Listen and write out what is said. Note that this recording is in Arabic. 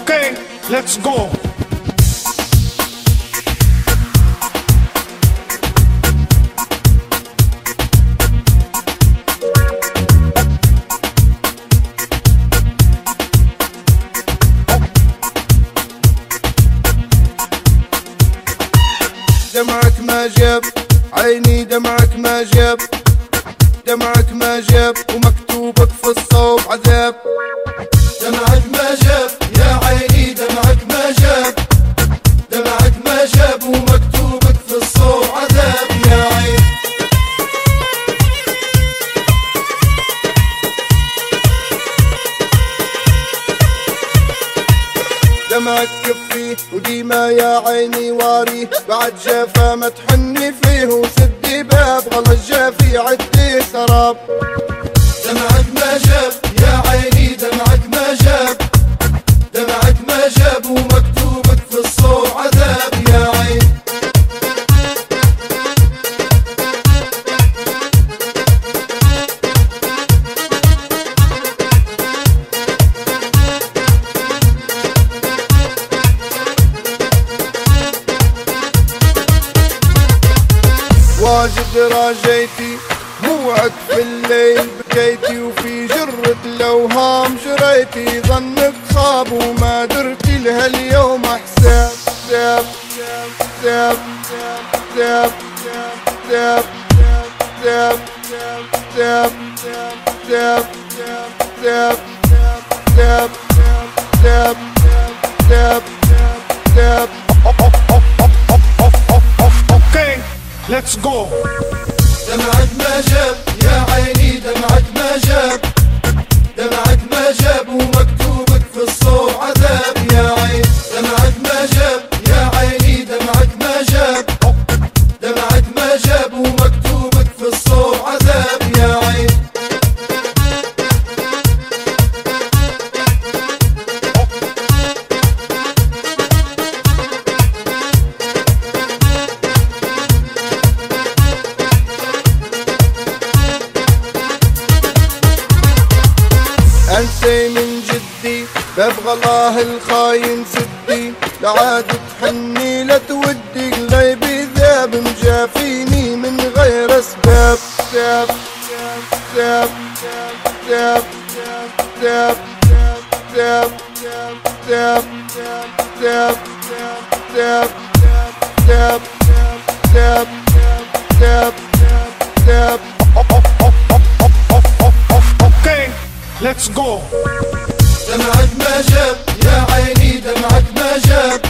Okay, let's go. دمعك ما جاب عيني دمعك ما جاب دمعك ما جاب ومكتوبك في الصوب عذاب دمعك كفي وديما يا عيني واري. بعد جافا ما تحني فيه وسدي باب غلط جافي عدي سراب. دمعك ما جاب واجد راجيتي موعك في الليل بكيتي وفي جرة الأوهام جريتي ظنك خاب وما درتي لها اليوم حساب حساب حساب حساب حساب حساب حساب حساب حساب حساب حساب حساب حساب Okay, Let's go. The nightmare. ببغى الله الخاين سدي لعاد تحني لا تودي قلبي ذاب مجافيني من غير اسباب ساب ساب ساب ساب ساب ساب ساب ساب ساب ساب ساب ساب Okay, let's go. دمعك ما جاب يا عيني دمعك ما جاب.